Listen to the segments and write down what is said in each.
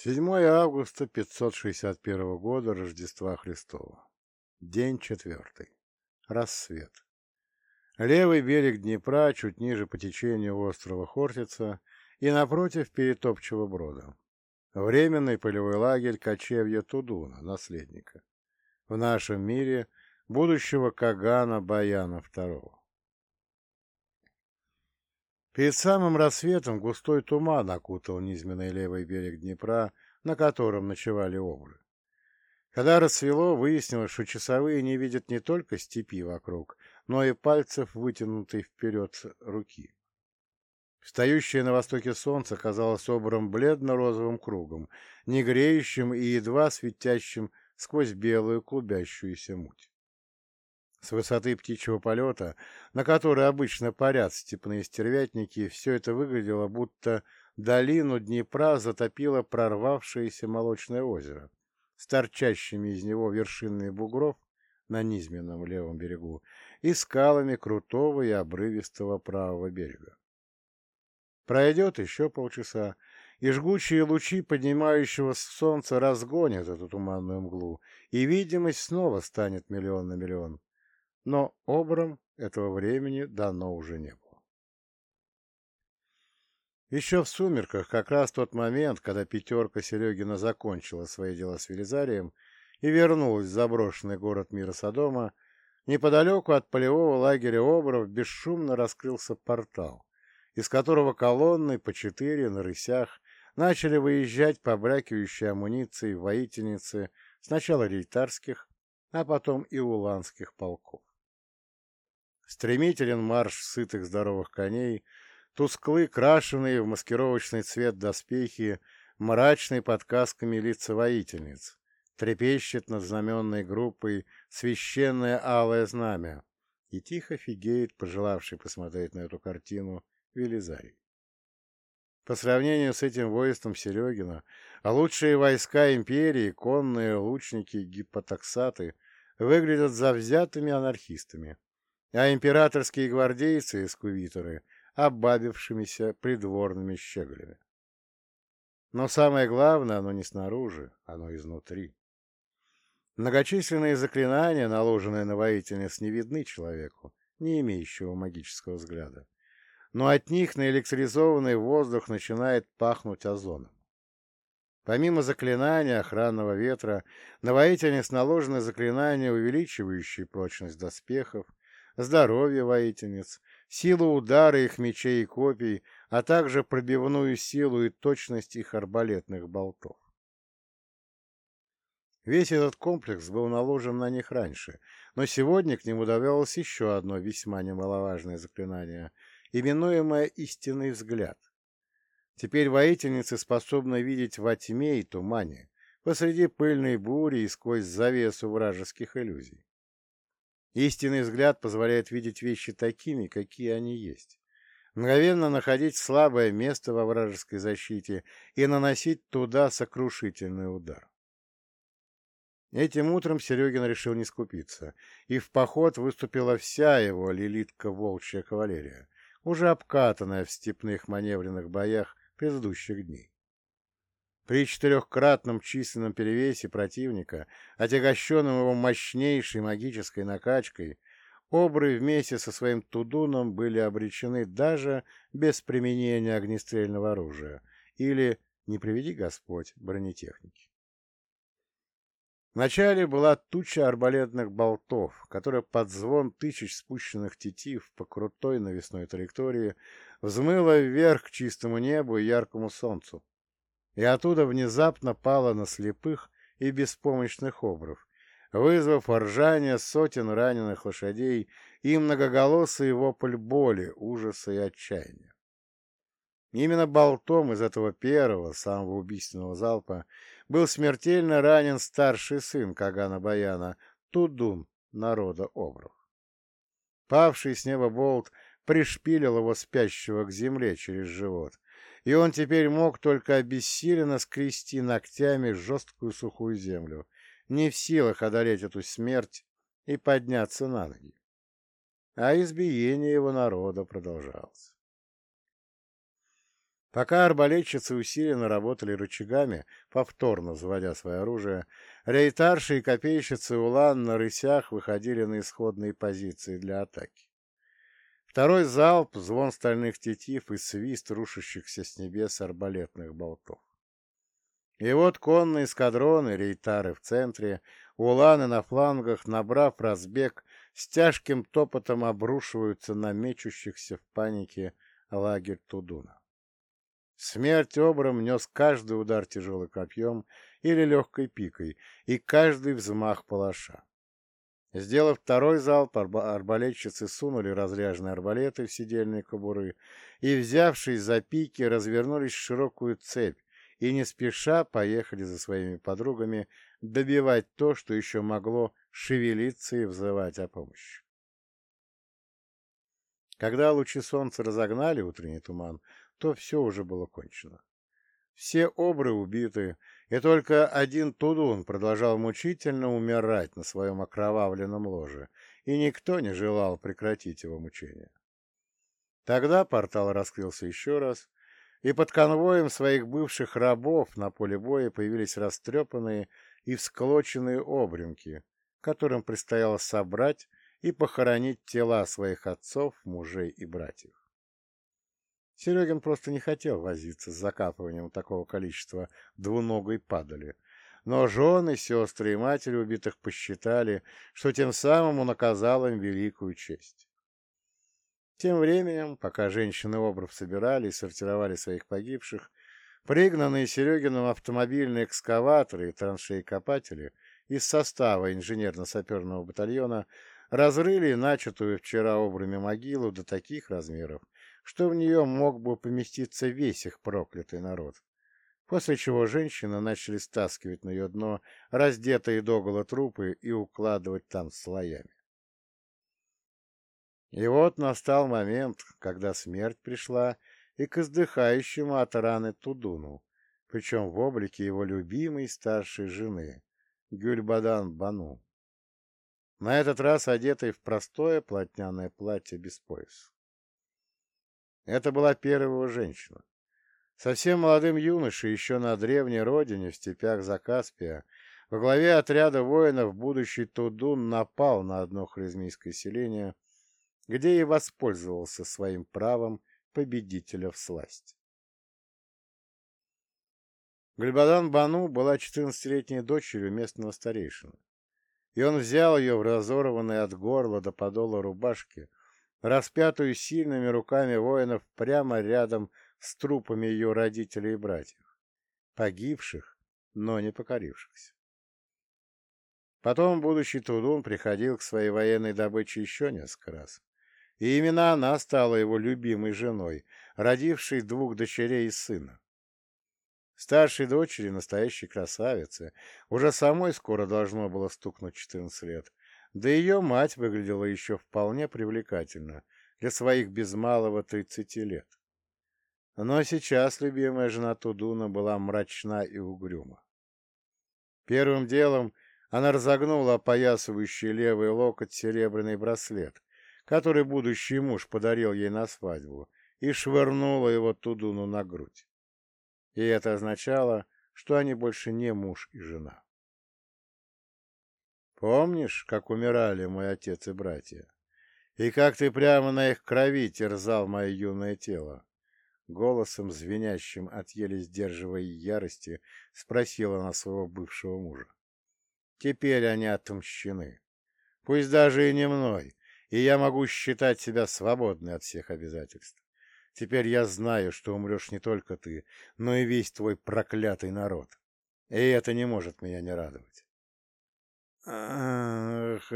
7 августа 561 года Рождества Христова. День четвертый. Рассвет. Левый берег Днепра, чуть ниже по течению острова Хортица и напротив Перетопчего брода. Временный полевой лагерь кочевья Тудуна, наследника. В нашем мире будущего Кагана Баяна II. Перед самым рассветом густой туман окутал низменный левый берег Днепра, на котором ночевали обры. Когда рассвело, выяснилось, что часовые не видят не только степи вокруг, но и пальцев, вытянутой вперед руки. Встающее на востоке солнце казалось обром бледно-розовым кругом, не греющим и едва светящим сквозь белую клубящуюся муть. С высоты птичьего полета, на которой обычно парят степные стервятники, все это выглядело, будто долину Днепра затопило прорвавшееся молочное озеро с торчащими из него вершинами бугров на низменном левом берегу и скалами крутого и обрывистого правого берега. Пройдет еще полчаса, и жгучие лучи поднимающего солнца разгонят эту туманную мглу, и видимость снова станет миллион на миллион но обрам этого времени дано уже не было. Еще в сумерках, как раз тот момент, когда пятерка Серегина закончила свои дела с Велизарием и вернулась в заброшенный город мира Содома, неподалеку от полевого лагеря Обров бесшумно раскрылся портал, из которого колонны по четыре на рысях начали выезжать побрякивающие амуниции воительницы сначала рейтарских, а потом и уланских полков. Стремителен марш сытых здоровых коней, тусклы, крашеные в маскировочный цвет доспехи, мрачные под касками лица воительниц, трепещет над знаменной группой священное алое знамя, и тихо фигеет, пожелавший посмотреть на эту картину, Велизарий. По сравнению с этим воинством Серегина, а лучшие войска империи, конные лучники, гипотаксаты, выглядят завзятыми анархистами, а императорские гвардейцы и скувиторы — обабившимися придворными щеголями. Но самое главное, оно не снаружи, оно изнутри. Многочисленные заклинания, наложенные на воительниц, не видны человеку, не имеющего магического взгляда. Но от них наэлектризованный воздух начинает пахнуть озоном. Помимо заклинания охранного ветра, на воительниц наложены заклинания, увеличивающие прочность доспехов, здоровье воительниц, силу удара их мечей и копий, а также пробивную силу и точность их арбалетных болтов. Весь этот комплекс был наложен на них раньше, но сегодня к нему добавилось еще одно весьма немаловажное заклинание, именуемое «истинный взгляд». Теперь воительницы способны видеть во тьме и тумане, посреди пыльной бури и сквозь завесу вражеских иллюзий. Истинный взгляд позволяет видеть вещи такими, какие они есть, мгновенно находить слабое место во вражеской защите и наносить туда сокрушительный удар. Этим утром Серегин решил не скупиться, и в поход выступила вся его лилитка-волчья кавалерия, уже обкатанная в степных маневренных боях предыдущих дней. При четырехкратном численном перевесе противника, отягощенном его мощнейшей магической накачкой, обры вместе со своим тудуном были обречены даже без применения огнестрельного оружия или, не приведи Господь, бронетехники. Вначале была туча арбалетных болтов, которая под звон тысяч спущенных тетив по крутой навесной траектории взмыла вверх к чистому небу и яркому солнцу, и оттуда внезапно пала на слепых и беспомощных обров, вызвав ржание сотен раненых лошадей и многоголосый вопль боли, ужаса и отчаяния. Именно болтом из этого первого, самого убийственного залпа был смертельно ранен старший сын Кагана Баяна, Тудун, народа Обров. Павший с неба болт пришпилил его спящего к земле через живот, и он теперь мог только обессиленно скрести ногтями жесткую сухую землю, не в силах одолеть эту смерть и подняться на ноги. А избиение его народа продолжалось. Пока арбалетчицы усиленно работали рычагами, повторно заводя свое оружие, рейтарши и копейщицы Улан на рысях выходили на исходные позиции для атаки. Второй залп, звон стальных тетив и свист рушащихся с небес арбалетных болтов. И вот конные эскадроны, рейтары в центре, уланы на флангах, набрав разбег, с тяжким топотом обрушиваются на мечущихся в панике лагерь Тудуна. Смерть обрам нес каждый удар тяжелым копьем или легкой пикой и каждый взмах палаша. Сделав второй залп, арбалетчицы сунули разряженные арбалеты в сидельные кобуры и, взявшись за пики, развернулись в широкую цепь и не спеша поехали за своими подругами добивать то, что еще могло шевелиться и взывать о помощи. Когда лучи солнца разогнали утренний туман, то все уже было кончено. Все обры убиты, и только один Тудун продолжал мучительно умирать на своем окровавленном ложе, и никто не желал прекратить его мучения. Тогда портал раскрылся еще раз, и под конвоем своих бывших рабов на поле боя появились растрепанные и всклоченные обрюмки, которым предстояло собрать и похоронить тела своих отцов, мужей и братьев. Серегин просто не хотел возиться с закапыванием такого количества двуногой падали, но жены, сестры и матери убитых посчитали, что тем самым он оказал им великую честь. Тем временем, пока женщины обров собирали и сортировали своих погибших, пригнанные Серегиным автомобильные экскаваторы и траншеи-копатели из состава инженерно-саперного батальона разрыли начатую вчера обрами могилу до таких размеров, что в нее мог бы поместиться весь их проклятый народ. После чего женщины начали стаскивать на ее дно раздетые догола трупы и укладывать там слоями. И вот настал момент, когда смерть пришла и к издыхающему от раны Тудуну, причем в облике его любимой старшей жены, Гюльбадан Бану. На этот раз одетой в простое плотняное платье без пояса. Это была первая женщина. Совсем молодым юношей еще на древней родине, в степях Закаспия, во главе отряда воинов будущий Тудун напал на одно хризмийское селение, где и воспользовался своим правом победителя в сласть. Гульбадан Бану была 14-летней дочерью местного старейшины, и он взял ее в разорванной от горла до подола рубашке, распятую сильными руками воинов прямо рядом с трупами ее родителей и братьев, погибших, но не покорившихся. Потом будущий Тудун приходил к своей военной добыче еще несколько раз, и именно она стала его любимой женой, родившей двух дочерей и сына. Старшей дочери, настоящей красавице, уже самой скоро должно было стукнуть 14 лет, да ее мать выглядела еще вполне привлекательно для своих без малого тридцати лет. Но сейчас любимая жена Тудуна была мрачна и угрюма. Первым делом она разогнула опоясывающий левый локоть серебряный браслет, который будущий муж подарил ей на свадьбу, и швырнула его Тудуну на грудь. И это означало, что они больше не муж и жена. Помнишь, как умирали мой отец и братья? И как ты прямо на их крови терзал мое юное тело? Голосом, звенящим от еле сдерживая ярости, спросила она своего бывшего мужа. Теперь они отомщены. Пусть даже и не мной, и я могу считать себя свободной от всех обязательств. Теперь я знаю, что умрешь не только ты, но и весь твой проклятый народ. И это не может меня не радовать. «Ах,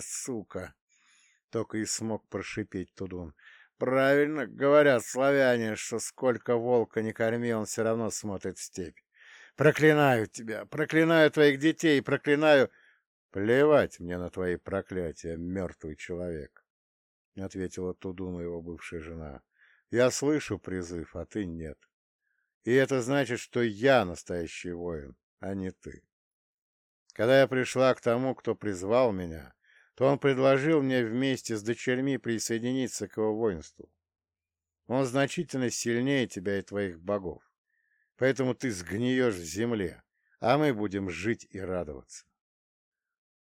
сука!» — только и смог прошипеть Тудун. «Правильно говорят славяне, что сколько волка не корми, он все равно смотрит в степь. Проклинаю тебя, проклинаю твоих детей, проклинаю...» «Плевать мне на твои проклятия, мертвый человек», — ответила Тудуну его бывшая жена. «Я слышу призыв, а ты нет. И это значит, что я настоящий воин, а не ты». Когда я пришла к тому, кто призвал меня, то он предложил мне вместе с дочерьми присоединиться к его воинству. Он значительно сильнее тебя и твоих богов. Поэтому ты сгниешь в земле, а мы будем жить и радоваться.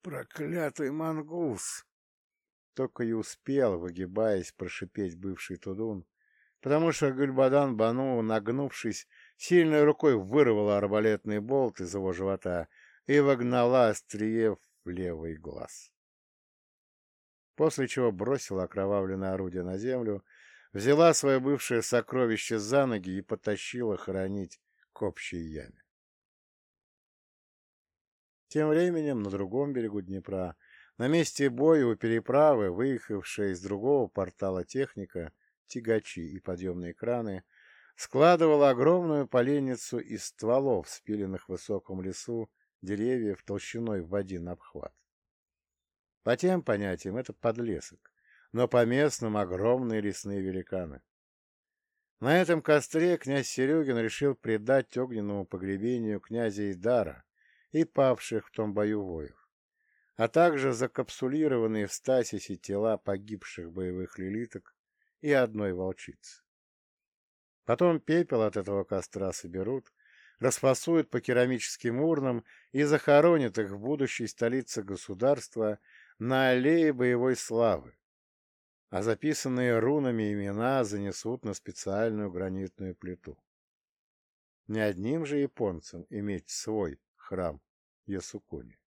Проклятый мангус! Только и успел, выгибаясь, прошипеть бывший Тудун, потому что Гульбадан Бану, нагнувшись, сильной рукой вырвала арбалетный болт из его живота и вогнала острие в левый глаз. После чего бросила окровавленное орудие на землю, взяла свое бывшее сокровище за ноги и потащила хоронить к общей яме. Тем временем на другом берегу Днепра, на месте боя у переправы, выехавшая из другого портала техника, тягачи и подъемные краны, складывала огромную поленницу из стволов, спиленных в высоком лесу, деревьев толщиной в один обхват. По тем понятиям это подлесок, но по местным огромные лесные великаны. На этом костре князь Серегин решил предать огненному погребению князя Идара и павших в том бою воев, а также закапсулированные в стасисе тела погибших боевых лилиток и одной волчицы. Потом пепел от этого костра соберут, расфасуют по керамическим урнам и захоронят их в будущей столице государства на аллее боевой славы, а записанные рунами имена занесут на специальную гранитную плиту. Не одним же японцам иметь свой храм Ясукуни.